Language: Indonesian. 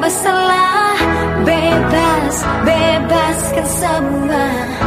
bersalah Bebas, bebaskan semua.